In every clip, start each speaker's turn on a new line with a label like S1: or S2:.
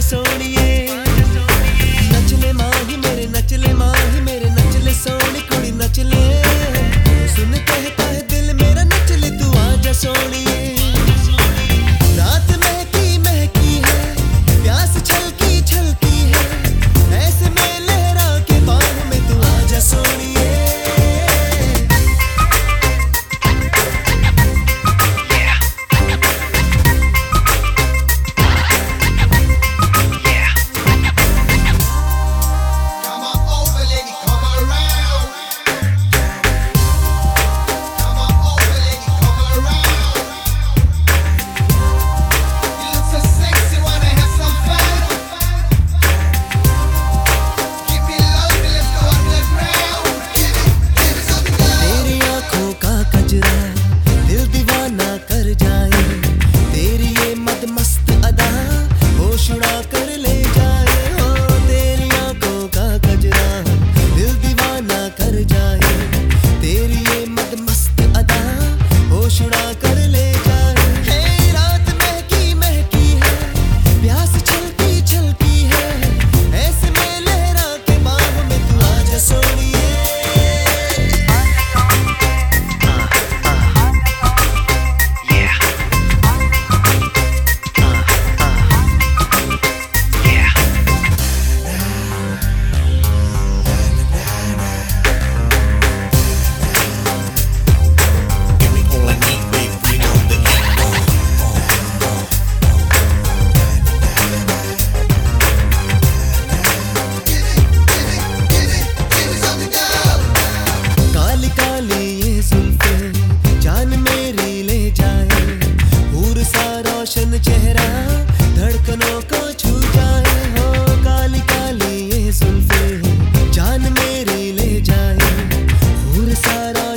S1: just only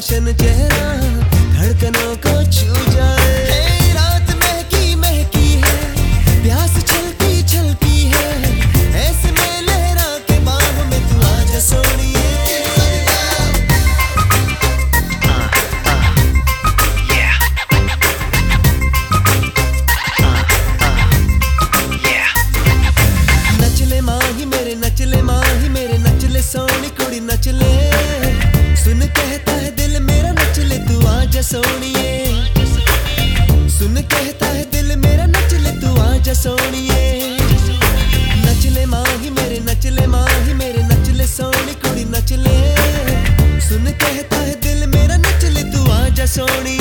S1: गुलशन चेहरा धड़कनों का सोनिए सुन कहता है, दिल मेरा नचले तू आजा सोनिए नच माही मेरे नचले माही मेरे नचले सोनी कुड़ी नचले सुन कहता है, दिल मेरा नचले तू आजा सोनिए